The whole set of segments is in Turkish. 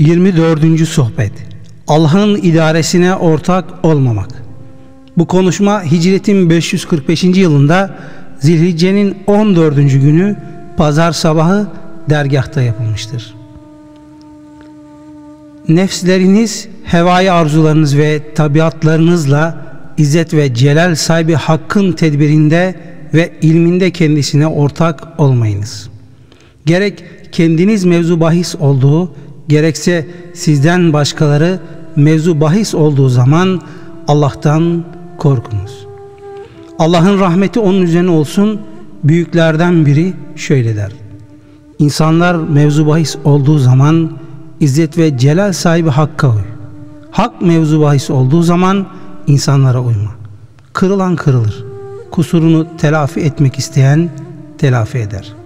24. Sohbet Allah'ın idaresine ortak olmamak Bu konuşma hicretin 545. yılında Zilhicce'nin 14. günü pazar sabahı dergahta yapılmıştır. Nefsleriniz, hevai arzularınız ve tabiatlarınızla izzet ve celal sahibi hakkın tedbirinde ve ilminde kendisine ortak olmayınız. Gerek kendiniz mevzu bahis olduğu gerekse sizden başkaları mevzu bahis olduğu zaman Allah'tan korkunuz. Allah'ın rahmeti onun üzerine olsun. Büyüklerden biri şöyle der. İnsanlar mevzu bahis olduğu zaman izzet ve celal sahibi Hakk'a uy. Hak mevzu bahis olduğu zaman insanlara uyma. Kırılan kırılır. Kusurunu telafi etmek isteyen telafi eder.''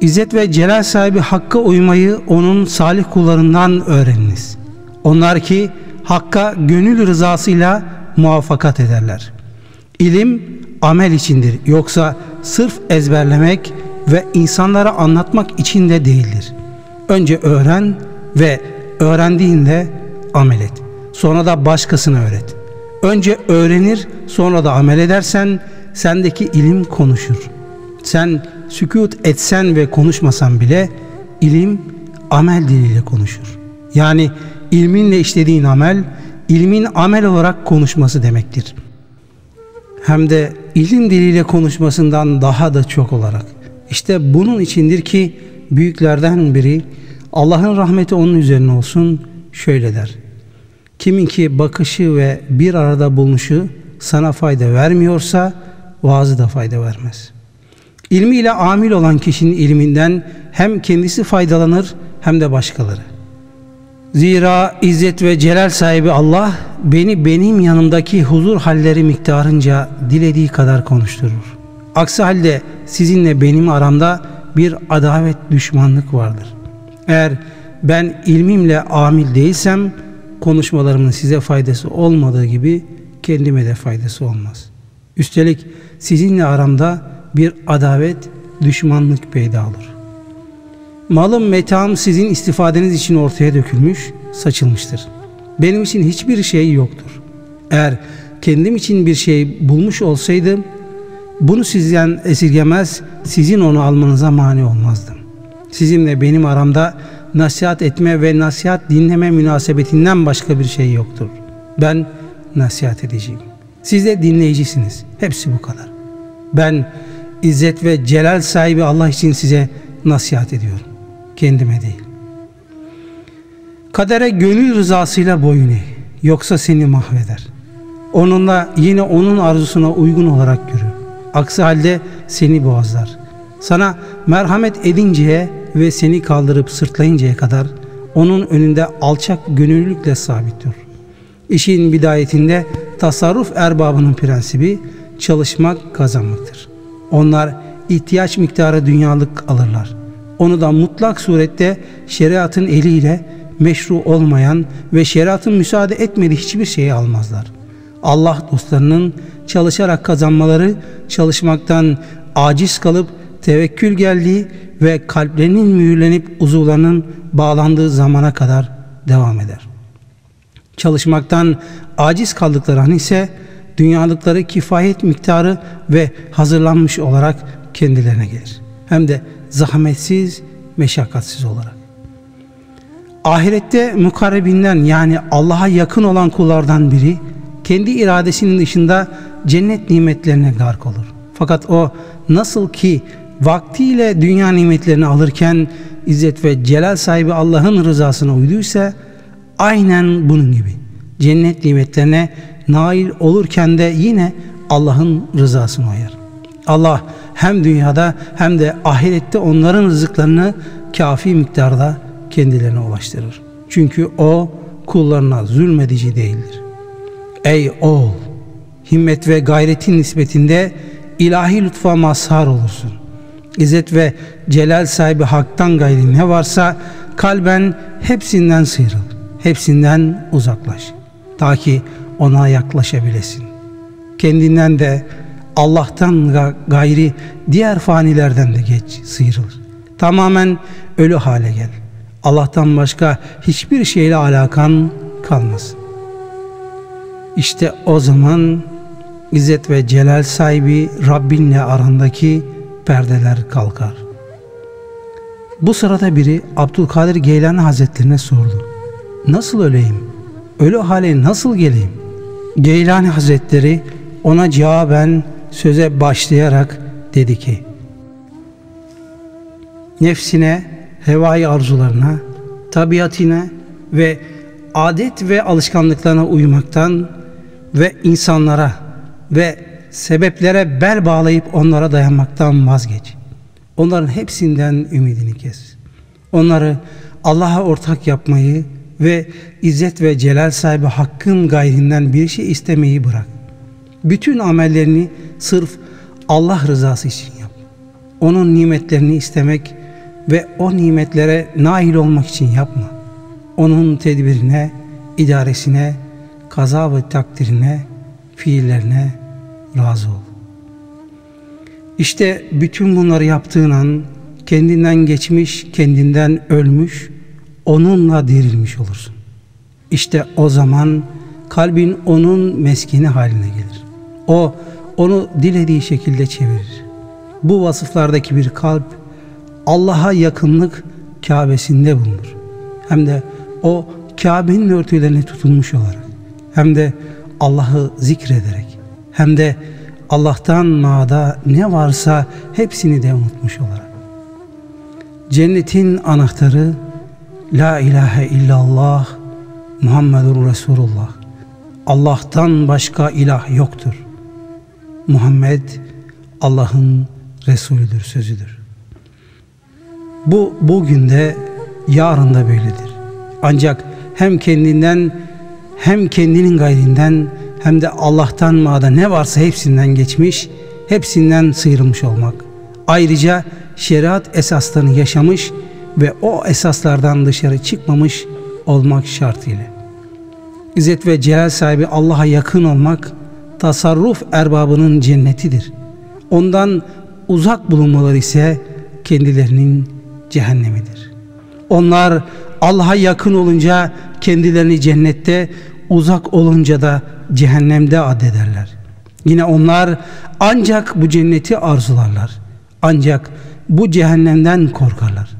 İzzet ve celal sahibi Hakk'a uymayı onun salih kullarından öğreniniz. Onlar ki Hakk'a gönül rızasıyla muvaffakat ederler. İlim amel içindir yoksa sırf ezberlemek ve insanlara anlatmak için de değildir. Önce öğren ve öğrendiğinde amel et. Sonra da başkasına öğret. Önce öğrenir sonra da amel edersen sendeki ilim konuşur. Sen sükut etsen ve konuşmasan bile ilim amel diliyle konuşur. Yani ilminle işlediğin amel, ilmin amel olarak konuşması demektir. Hem de ilim diliyle konuşmasından daha da çok olarak. İşte bunun içindir ki büyüklerden biri Allah'ın rahmeti onun üzerine olsun şöyle der. Kimin ki bakışı ve bir arada bulunuşu sana fayda vermiyorsa vaazı da fayda vermez.'' İlmiyle amil olan kişinin ilminden hem kendisi faydalanır hem de başkaları. Zira izzet ve celal sahibi Allah beni benim yanımdaki huzur halleri miktarınca dilediği kadar konuşturur. Aksi halde sizinle benim aramda bir adavet düşmanlık vardır. Eğer ben ilmimle amil değilsem konuşmalarımın size faydası olmadığı gibi kendime de faydası olmaz. Üstelik sizinle aramda bir adavet, düşmanlık peyda olur. Malım, metağım sizin istifadeniz için ortaya dökülmüş, saçılmıştır. Benim için hiçbir şey yoktur. Eğer kendim için bir şey bulmuş olsaydım, bunu sizden esirgemez, sizin onu almanıza mani olmazdım. Sizinle benim aramda nasihat etme ve nasihat dinleme münasebetinden başka bir şey yoktur. Ben nasihat edeceğim. Siz de dinleyicisiniz. Hepsi bu kadar. Ben İzzet ve celal sahibi Allah için size nasihat ediyorum. Kendime değil. Kadere gönül rızasıyla boyun eğ. Yoksa seni mahveder. Onunla yine onun arzusuna uygun olarak yürü. Aksi halde seni boğazlar. Sana merhamet edinceye ve seni kaldırıp sırtlayıncaya kadar onun önünde alçak gönüllülükle sabit dur. İşin bidayetinde tasarruf erbabının prensibi çalışmak kazanmaktır. Onlar ihtiyaç miktarı dünyalık alırlar. Onu da mutlak surette şeriatın eliyle meşru olmayan ve şeriatın müsaade etmediği hiçbir şeyi almazlar. Allah dostlarının çalışarak kazanmaları çalışmaktan aciz kalıp tevekkül geldiği ve kalplerinin mühürlenip uzuvlarının bağlandığı zamana kadar devam eder. Çalışmaktan aciz kaldıkları an ise dünyalıkları kifayet miktarı ve hazırlanmış olarak kendilerine gelir. Hem de zahmetsiz, meşakkatsiz olarak. Ahirette mukarrebinden yani Allah'a yakın olan kullardan biri kendi iradesinin dışında cennet nimetlerine gark olur. Fakat o nasıl ki vaktiyle dünya nimetlerini alırken izzet ve celal sahibi Allah'ın rızasına uyduysa aynen bunun gibi cennet nimetlerine nail olurken de yine Allah'ın rızasını oyar. Allah hem dünyada hem de ahirette onların rızıklarını kafi miktarda kendilerine ulaştırır. Çünkü o kullarına zulmedici değildir. Ey oğul! Himmet ve gayretin nispetinde ilahi lütfa mazhar olursun. İzzet ve celal sahibi haktan gayri ne varsa kalben hepsinden sıyrıl. Hepsinden uzaklaş. Ta ki ona yaklaşabilesin. Kendinden de Allah'tan gayri diğer fanilerden de geç sıyrıl. Tamamen ölü hale gel. Allah'tan başka hiçbir şeyle alakan kalmaz. İşte o zaman İzzet ve Celal sahibi Rabbinle arandaki perdeler kalkar. Bu sırada biri Abdülkadir Geylani Hazretlerine sordu. Nasıl öleyim? Ölü hale nasıl geleyim? Geylani Hazretleri ona cevaben söze başlayarak dedi ki Nefsine, hevai arzularına, tabiatine ve adet ve alışkanlıklarına uymaktan ve insanlara ve sebeplere bel bağlayıp onlara dayanmaktan vazgeç. Onların hepsinden ümidini kes. Onları Allah'a ortak yapmayı ve izzet ve celal sahibi hakkın gayrinden bir şey istemeyi bırak. Bütün amellerini sırf Allah rızası için yap. Onun nimetlerini istemek ve o nimetlere nail olmak için yapma. Onun tedbirine, idaresine, kaza ve takdirine, fiillerine razı ol. İşte bütün bunları yaptığın an kendinden geçmiş, kendinden ölmüş, onunla dirilmiş olursun. İşte o zaman kalbin onun meskini haline gelir. O onu dilediği şekilde çevirir. Bu vasıflardaki bir kalp Allah'a yakınlık Kabe'sinde bulunur. Hem de o Kabe'nin örtülerine tutulmuş olarak hem de Allah'ı zikrederek hem de Allah'tan mağda ne varsa hepsini de unutmuş olarak. Cennetin anahtarı La ilahe illallah Muhammedur Resulullah. Allah'tan başka ilah yoktur. Muhammed Allah'ın Resulüdür, sözüdür. Bu bugün de yarın da böyledir. Ancak hem kendinden hem kendinin gayrinden hem de Allah'tan mağda ne varsa hepsinden geçmiş, hepsinden sıyrılmış olmak. Ayrıca şeriat esaslarını yaşamış ve o esaslardan dışarı çıkmamış olmak şartıyla. İzzet ve celal sahibi Allah'a yakın olmak tasarruf erbabının cennetidir. Ondan uzak bulunmaları ise kendilerinin cehennemidir. Onlar Allah'a yakın olunca kendilerini cennette, uzak olunca da cehennemde addederler. Yine onlar ancak bu cenneti arzularlar. Ancak bu cehennemden korkarlar.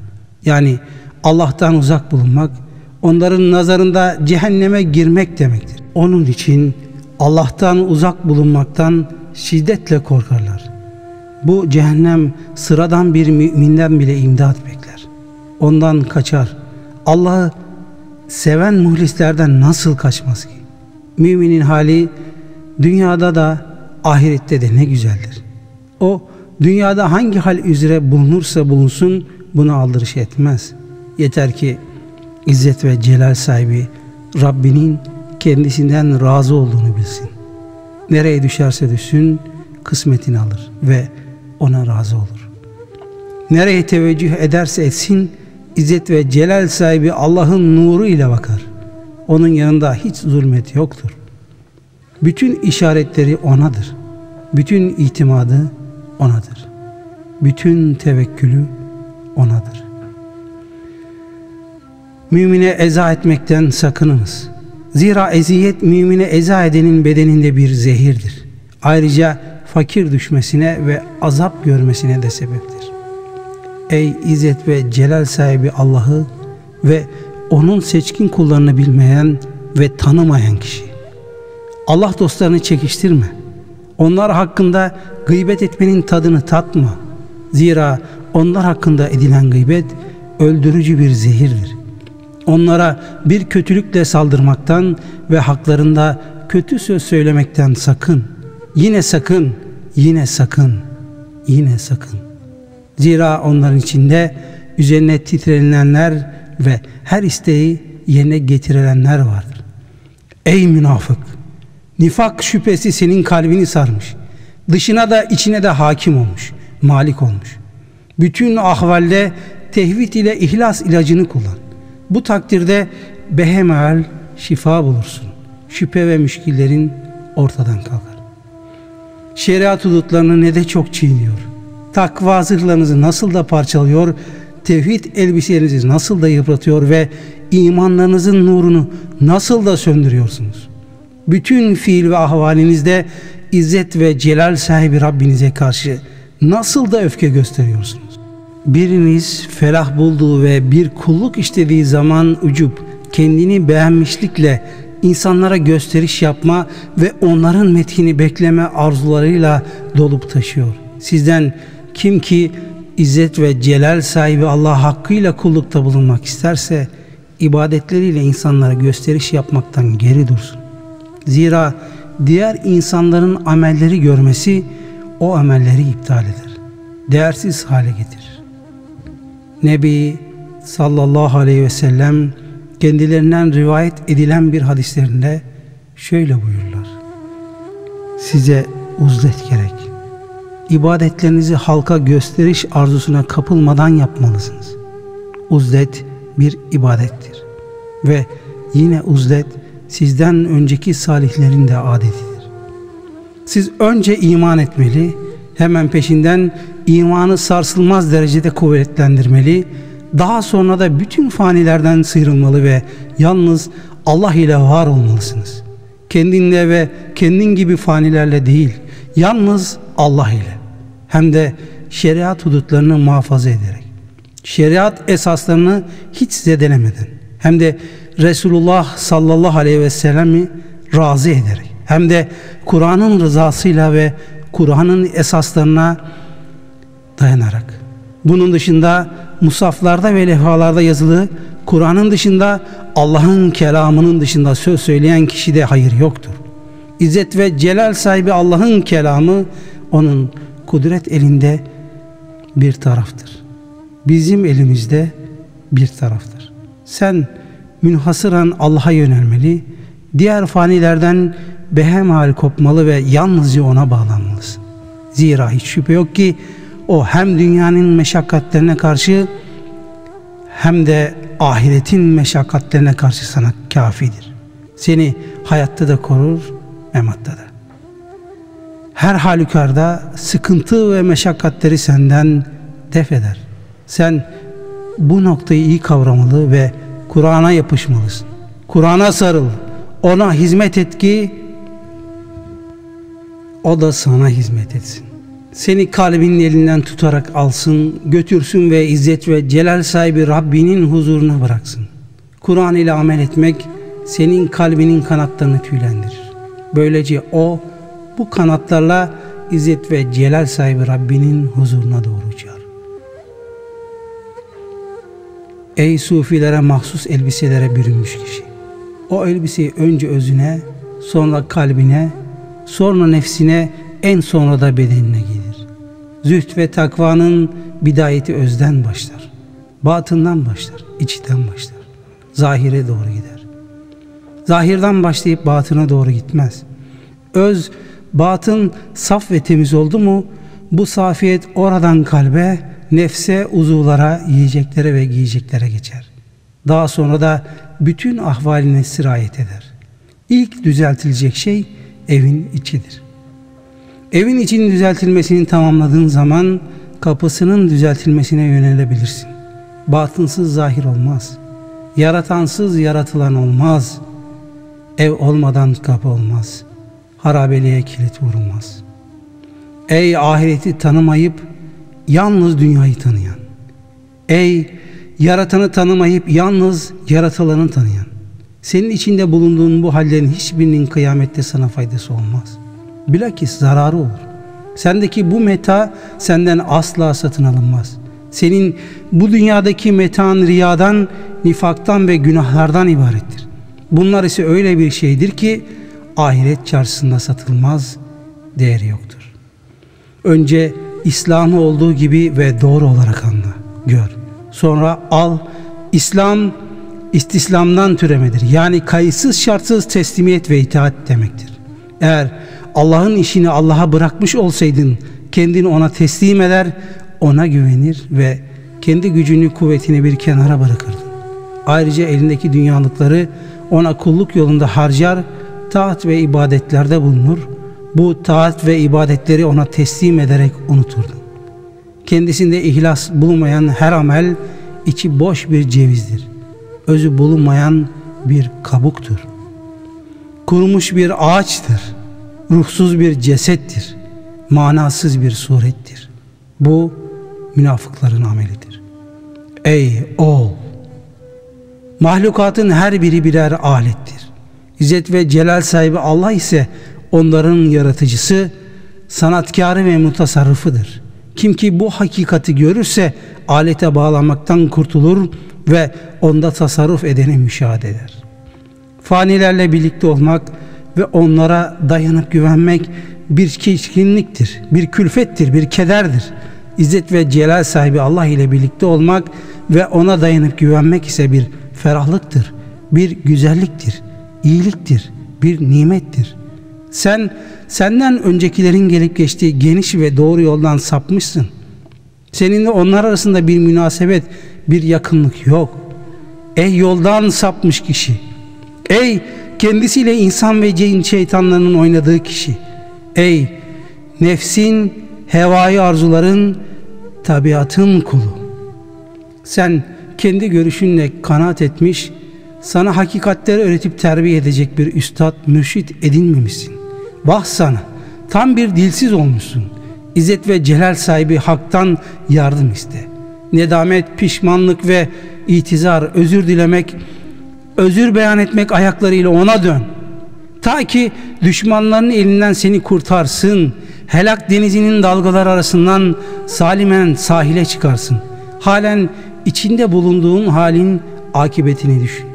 Yani Allah'tan uzak bulunmak onların nazarında cehenneme girmek demektir. Onun için Allah'tan uzak bulunmaktan şiddetle korkarlar. Bu cehennem sıradan bir müminden bile imdat bekler. Ondan kaçar. Allah'ı seven muhlislerden nasıl kaçmaz ki? Müminin hali dünyada da ahirette de ne güzeldir. O dünyada hangi hal üzere bulunursa bulunsun buna aldırış etmez. Yeter ki İzzet ve Celal sahibi Rabbinin kendisinden razı olduğunu bilsin. Nereye düşerse düşsün kısmetini alır ve ona razı olur. Nereye teveccüh ederse etsin İzzet ve Celal sahibi Allah'ın nuru ile bakar. Onun yanında hiç zulmet yoktur. Bütün işaretleri O'nadır. Bütün itimadı O'nadır. Bütün tevekkülü O'nadır. Mümine eza etmekten sakınınız. Zira eziyet mümine eza edenin bedeninde bir zehirdir. Ayrıca fakir düşmesine ve azap görmesine de sebeptir. Ey izzet ve celal sahibi Allah'ı ve onun seçkin kullarını bilmeyen ve tanımayan kişi. Allah dostlarını çekiştirme. Onlar hakkında gıybet etmenin tadını tatma. Zira onlar hakkında edilen gıybet öldürücü bir zehirdir. Onlara bir kötülükle saldırmaktan ve haklarında kötü söz söylemekten sakın. Yine sakın, yine sakın, yine sakın. Zira onların içinde üzerine titrenilenler ve her isteği yerine getirilenler vardır. Ey münafık! Nifak şüphesi senin kalbini sarmış. Dışına da içine de hakim olmuş, malik olmuş. Bütün ahvalde tevhid ile ihlas ilacını kullan. Bu takdirde behemal şifa bulursun. Şüphe ve müşkillerin ortadan kalkar. Şeriat hudutlarını ne de çok çiğniyor. Takva zırhlarınızı nasıl da parçalıyor. tevhid elbiselerinizi nasıl da yıpratıyor ve imanlarınızın nurunu nasıl da söndürüyorsunuz. Bütün fiil ve ahvalinizde izzet ve celal sahibi Rabbinize karşı nasıl da öfke gösteriyorsunuz. Biriniz felah bulduğu ve bir kulluk işlediği zaman ucup kendini beğenmişlikle insanlara gösteriş yapma ve onların metini bekleme arzularıyla dolup taşıyor. Sizden kim ki İzzet ve celal sahibi Allah hakkıyla kullukta bulunmak isterse ibadetleriyle insanlara gösteriş yapmaktan geri dursun. Zira diğer insanların amelleri görmesi o amelleri iptal eder. Değersiz hale getirir. Nebi sallallahu aleyhi ve sellem kendilerinden rivayet edilen bir hadislerinde şöyle buyurlar. Size uzlet gerek. İbadetlerinizi halka gösteriş arzusuna kapılmadan yapmalısınız. Uzlet bir ibadettir. Ve yine uzlet sizden önceki salihlerin de adetidir. Siz önce iman etmeli, hemen peşinden imanı sarsılmaz derecede kuvvetlendirmeli, daha sonra da bütün fanilerden sıyrılmalı ve yalnız Allah ile var olmalısınız. Kendinle ve kendin gibi fanilerle değil, yalnız Allah ile. Hem de şeriat hudutlarını muhafaza ederek. Şeriat esaslarını hiç zedelemeden. Hem de Resulullah sallallahu aleyhi ve sellemi razı ederek. Hem de Kur'an'ın rızasıyla ve Kur'an'ın esaslarına dayanarak. Bunun dışında musaflarda ve levhalarda yazılı Kur'an'ın dışında Allah'ın kelamının dışında söz söyleyen kişide hayır yoktur. İzzet ve celal sahibi Allah'ın kelamı onun kudret elinde bir taraftır. Bizim elimizde bir taraftır. Sen münhasıran Allah'a yönelmeli, diğer fanilerden behemhal kopmalı ve yalnızca ona bağlanmalısın. Zira hiç şüphe yok ki o hem dünyanın meşakkatlerine karşı hem de ahiretin meşakkatlerine karşı sana kafidir. Seni hayatta da korur, mematta da. Her halükarda sıkıntı ve meşakkatleri senden def eder. Sen bu noktayı iyi kavramalı ve Kur'an'a yapışmalısın. Kur'an'a sarıl. Ona hizmet et ki o da sana hizmet etsin. Seni kalbinin elinden tutarak alsın, götürsün ve izzet ve celal sahibi Rabbinin huzuruna bıraksın. Kur'an ile amel etmek senin kalbinin kanatlarını tüylendirir. Böylece o bu kanatlarla izzet ve celal sahibi Rabbinin huzuruna doğru uçar. Ey sufilere mahsus elbiselere bürünmüş kişi. O elbiseyi önce özüne, sonra kalbine, sonra nefsine, en sonra da bedenine giydir. Züht ve takvanın bidayeti özden başlar. Batından başlar, içten başlar. Zahire doğru gider. Zahirden başlayıp batına doğru gitmez. Öz, batın saf ve temiz oldu mu bu safiyet oradan kalbe, nefse, uzuvlara, yiyeceklere ve giyeceklere geçer. Daha sonra da bütün ahvaline sirayet eder. İlk düzeltilecek şey evin içidir. Evin için düzeltilmesini tamamladığın zaman kapısının düzeltilmesine yönelebilirsin. Batınsız zahir olmaz. Yaratansız yaratılan olmaz. Ev olmadan kapı olmaz. Harabeliğe kilit vurulmaz. Ey ahireti tanımayıp yalnız dünyayı tanıyan. Ey yaratanı tanımayıp yalnız yaratılanı tanıyan. Senin içinde bulunduğun bu hallerin hiçbirinin kıyamette sana faydası olmaz. Bilakis zararı olur. Sendeki bu meta senden asla satın alınmaz. Senin bu dünyadaki metan riyadan, nifaktan ve günahlardan ibarettir. Bunlar ise öyle bir şeydir ki ahiret çarşısında satılmaz, değeri yoktur. Önce İslam'ı olduğu gibi ve doğru olarak anla, gör. Sonra al, İslam istislamdan türemedir. Yani kayıtsız şartsız teslimiyet ve itaat demektir. Eğer Allah'ın işini Allah'a bırakmış olsaydın kendini ona teslim eder, ona güvenir ve kendi gücünü kuvvetini bir kenara bırakırdın. Ayrıca elindeki dünyalıkları ona kulluk yolunda harcar, taat ve ibadetlerde bulunur. Bu taat ve ibadetleri ona teslim ederek unuturdun. Kendisinde ihlas bulunmayan her amel içi boş bir cevizdir. Özü bulunmayan bir kabuktur. Kurumuş bir ağaçtır. Ruhsuz bir cesettir. Manasız bir surettir. Bu münafıkların amelidir. Ey oğul! Mahlukatın her biri birer alettir. İzzet ve celal sahibi Allah ise onların yaratıcısı, sanatkarı ve mutasarrıfıdır. Kim ki bu hakikati görürse alete bağlamaktan kurtulur ve onda tasarruf edeni müşahede eder. Fanilerle birlikte olmak ve onlara dayanıp güvenmek bir çirkinliktir, bir külfettir, bir kederdir. İzzet ve celal sahibi Allah ile birlikte olmak ve ona dayanıp güvenmek ise bir ferahlıktır, bir güzelliktir, iyiliktir, bir nimettir. Sen senden öncekilerin gelip geçtiği geniş ve doğru yoldan sapmışsın. Seninle onlar arasında bir münasebet, bir yakınlık yok. Ey yoldan sapmış kişi. Ey kendisiyle insan ve cin şeytanlarının oynadığı kişi. Ey nefsin, hevai arzuların, tabiatın kulu. Sen kendi görüşünle kanaat etmiş, sana hakikatleri öğretip terbiye edecek bir üstad, mürşit edinmemişsin. Vah sana, tam bir dilsiz olmuşsun. İzzet ve celal sahibi haktan yardım iste. Nedamet, pişmanlık ve itizar, özür dilemek, özür beyan etmek ayaklarıyla ona dön. Ta ki düşmanların elinden seni kurtarsın. Helak denizinin dalgalar arasından salimen sahile çıkarsın. Halen içinde bulunduğun halin akıbetini düşün.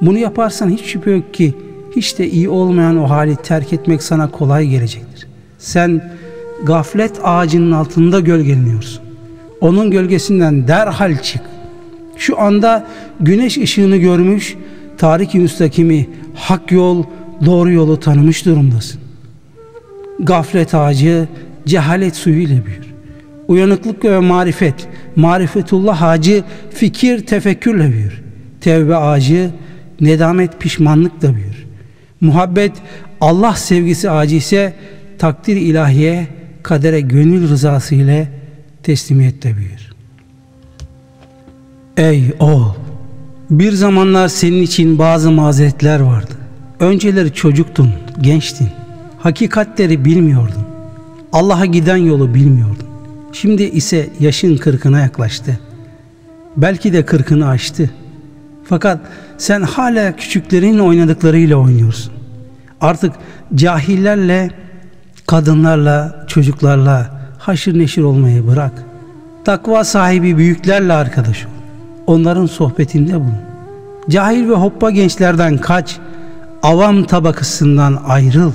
Bunu yaparsan hiç şüphe yok ki hiç de iyi olmayan o hali terk etmek sana kolay gelecektir. Sen gaflet ağacının altında gölgeleniyorsun. Onun gölgesinden derhal çık. Şu anda güneş ışığını görmüş, tarik-i müstakimi, hak yol, doğru yolu tanımış durumdasın. Gaflet ağacı cehalet suyu ile büyür. Uyanıklık ve marifet, marifetullah ağacı fikir, tefekkürle büyür. Tevbe ağacı nedamet, pişmanlıkla büyür. Muhabbet, Allah sevgisi ağacı ise takdir ilahiye, kadere gönül rızası ile teslimiyetle büyür. Ey oğul! Bir zamanlar senin için bazı mazeretler vardı. Önceleri çocuktun, gençtin. Hakikatleri bilmiyordun. Allah'a giden yolu bilmiyordun. Şimdi ise yaşın kırkına yaklaştı. Belki de kırkını aştı. Fakat sen hala küçüklerin oynadıklarıyla oynuyorsun. Artık cahillerle, kadınlarla, çocuklarla haşır neşir olmayı bırak. Takva sahibi büyüklerle arkadaş ol. Onların sohbetinde bulun. Cahil ve hoppa gençlerden kaç, avam tabakasından ayrıl.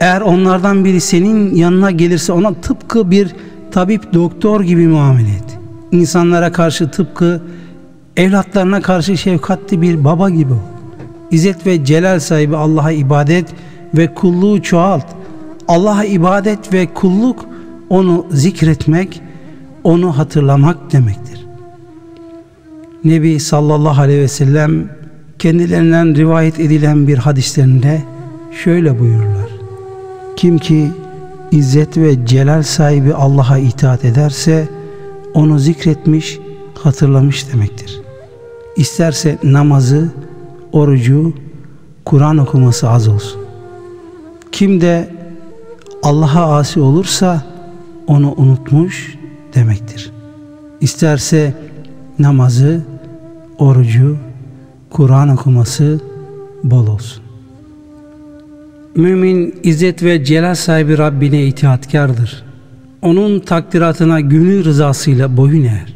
Eğer onlardan biri senin yanına gelirse ona tıpkı bir tabip doktor gibi muamele et. İnsanlara karşı tıpkı evlatlarına karşı şefkatli bir baba gibi ol. İzzet ve celal sahibi Allah'a ibadet ve kulluğu çoğalt. Allah'a ibadet ve kulluk onu zikretmek, onu hatırlamak demektir. Nebi sallallahu aleyhi ve sellem kendilerinden rivayet edilen bir hadislerinde şöyle buyururlar. Kim ki izzet ve celal sahibi Allah'a itaat ederse onu zikretmiş, hatırlamış demektir. İsterse namazı, orucu, Kur'an okuması az olsun. Kim de Allah'a asi olursa onu unutmuş demektir. İsterse namazı, orucu, Kur'an okuması bol olsun. Mümin izzet ve celal sahibi Rabbine itaatkardır. Onun takdiratına gönül rızasıyla boyun eğer.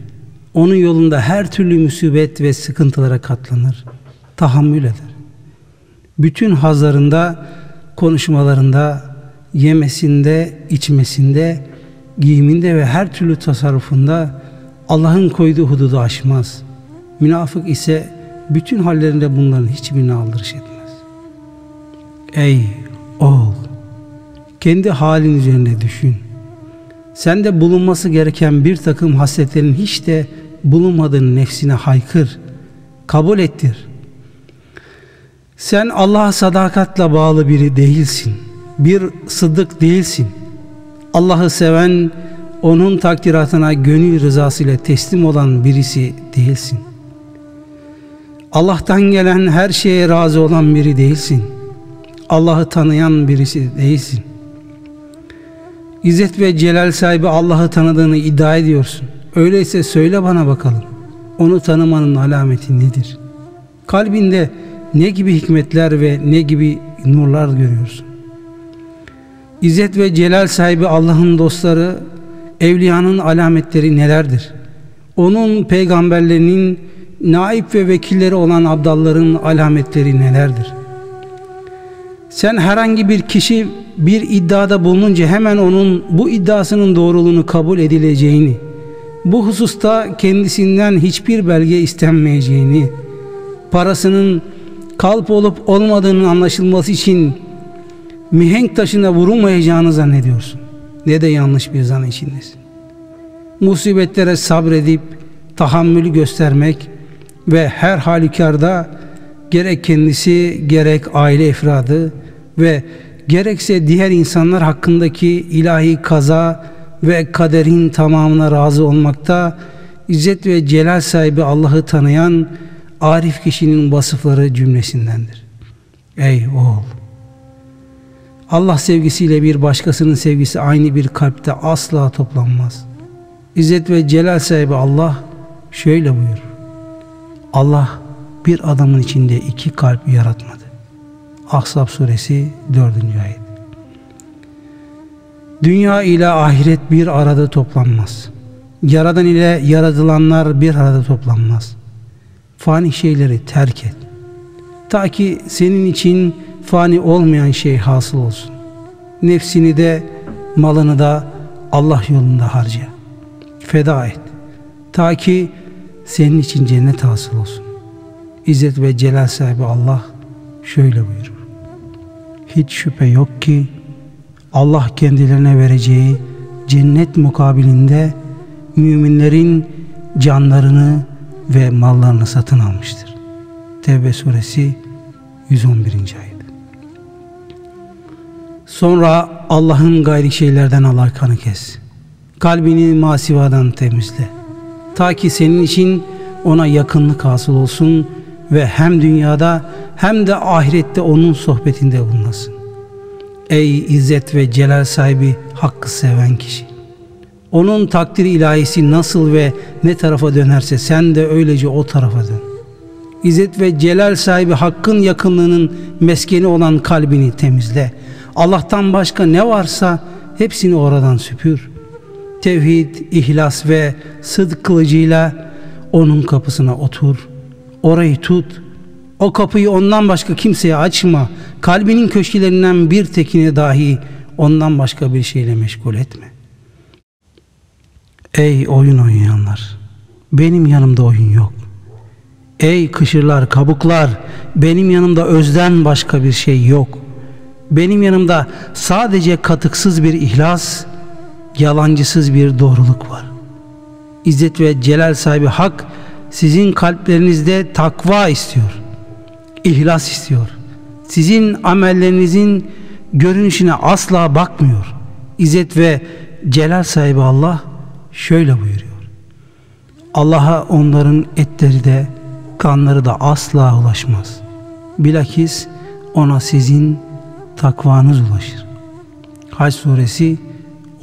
Onun yolunda her türlü musibet ve sıkıntılara katlanır, tahammül eder. Bütün hazlarında, konuşmalarında, yemesinde, içmesinde, giyiminde ve her türlü tasarrufunda Allah'ın koyduğu hududu aşmaz. Münafık ise bütün hallerinde bunların hiçbirini aldırış etmez. Ey oğul! Kendi halin üzerinde düşün. Sende bulunması gereken bir takım hasletlerin hiç de bulunmadığını nefsine haykır. Kabul ettir. Sen Allah'a sadakatle bağlı biri değilsin. Bir sıddık değilsin. Allah'ı seven, onun takdiratına gönül rızası ile teslim olan birisi değilsin. Allah'tan gelen her şeye razı olan biri değilsin. Allah'ı tanıyan birisi değilsin. İzzet ve celal sahibi Allah'ı tanıdığını iddia ediyorsun. Öyleyse söyle bana bakalım. Onu tanımanın alameti nedir? Kalbinde ne gibi hikmetler ve ne gibi nurlar görüyorsun? İzzet ve celal sahibi Allah'ın dostları, evliyanın alametleri nelerdir? Onun peygamberlerinin naip ve vekilleri olan abdalların alametleri nelerdir? Sen herhangi bir kişi bir iddiada bulununca hemen onun bu iddiasının doğruluğunu kabul edileceğini, bu hususta kendisinden hiçbir belge istenmeyeceğini, parasının kalp olup olmadığının anlaşılması için mihenk taşına vurulmayacağını zannediyorsun. Ne de yanlış bir zan içindesin. Musibetlere sabredip tahammülü göstermek ve her halükarda gerek kendisi gerek aile efradı ve gerekse diğer insanlar hakkındaki ilahi kaza ve kaderin tamamına razı olmakta İzzet ve celal sahibi Allah'ı tanıyan arif kişinin vasıfları cümlesindendir. Ey oğul! Allah sevgisiyle bir başkasının sevgisi aynı bir kalpte asla toplanmaz. İzzet ve celal sahibi Allah şöyle buyur. Allah bir adamın içinde iki kalp yaratmadı. Ahzab suresi 4. ayet. Dünya ile ahiret bir arada toplanmaz. Yaradan ile yaratılanlar bir arada toplanmaz. Fani şeyleri terk et. Ta ki senin için fani olmayan şey hasıl olsun. Nefsini de malını da Allah yolunda harca. Feda et. Ta ki senin için cennet hasıl olsun. İzzet ve celal sahibi Allah şöyle buyurur. Hiç şüphe yok ki Allah kendilerine vereceği cennet mukabilinde müminlerin canlarını ve mallarını satın almıştır. Tevbe suresi 111. ayet. Sonra Allah'ın gayri şeylerden alakanı kes. Kalbini masivadan temizle. Ta ki senin için ona yakınlık hasıl olsun ve hem dünyada hem de ahirette onun sohbetinde bulunasın. Ey izzet ve celal sahibi hakkı seven kişi. Onun takdir ilahisi nasıl ve ne tarafa dönerse sen de öylece o tarafa dön. İzzet ve celal sahibi hakkın yakınlığının meskeni olan kalbini temizle. Allah'tan başka ne varsa hepsini oradan süpür. Tevhid, ihlas ve sıdk kılıcıyla onun kapısına otur. Orayı tut o kapıyı ondan başka kimseye açma. Kalbinin köşkelerinden bir tekini dahi ondan başka bir şeyle meşgul etme. Ey oyun oynayanlar! Benim yanımda oyun yok. Ey kışırlar, kabuklar! Benim yanımda özden başka bir şey yok. Benim yanımda sadece katıksız bir ihlas, yalancısız bir doğruluk var. İzzet ve celal sahibi hak sizin kalplerinizde takva istiyor.'' ihlas istiyor. Sizin amellerinizin görünüşüne asla bakmıyor. İzzet ve celal sahibi Allah şöyle buyuruyor. Allah'a onların etleri de kanları da asla ulaşmaz. Bilakis ona sizin takvanız ulaşır. Hac suresi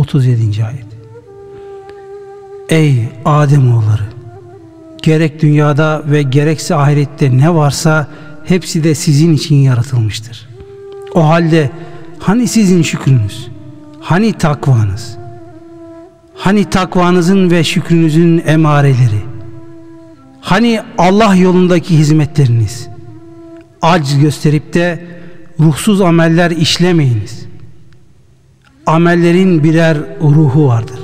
37. ayet. Ey Adem oğulları! Gerek dünyada ve gerekse ahirette ne varsa hepsi de sizin için yaratılmıştır. O halde hani sizin şükrünüz? Hani takvanız? Hani takvanızın ve şükrünüzün emareleri? Hani Allah yolundaki hizmetleriniz? Aciz gösterip de ruhsuz ameller işlemeyiniz. Amellerin birer ruhu vardır.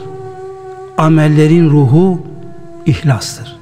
Amellerin ruhu ihlastır.